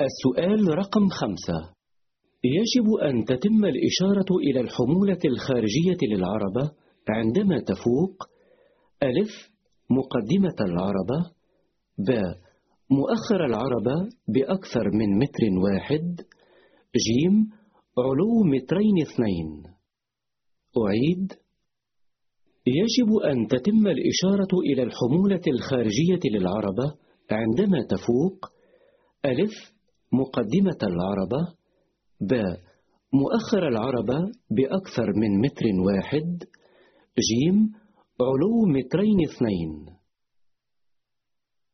السؤال رقم خمسة. يجب أن تتم الإشارة إلى الحمولة الخارجية للعربة عندما تفوق. ألف مقدمة العربة. ب مؤخر العربة بأكثر من متر واحد. جيم علو مترين اثنين. أعيد. يجب أن تتم الإشارة إلى الحمولة الخارجية للعربة عندما تفوق. ألف مقدمة العربة ب مؤخر العربة بأكثر من متر واحد جيم علو مترين اثنين.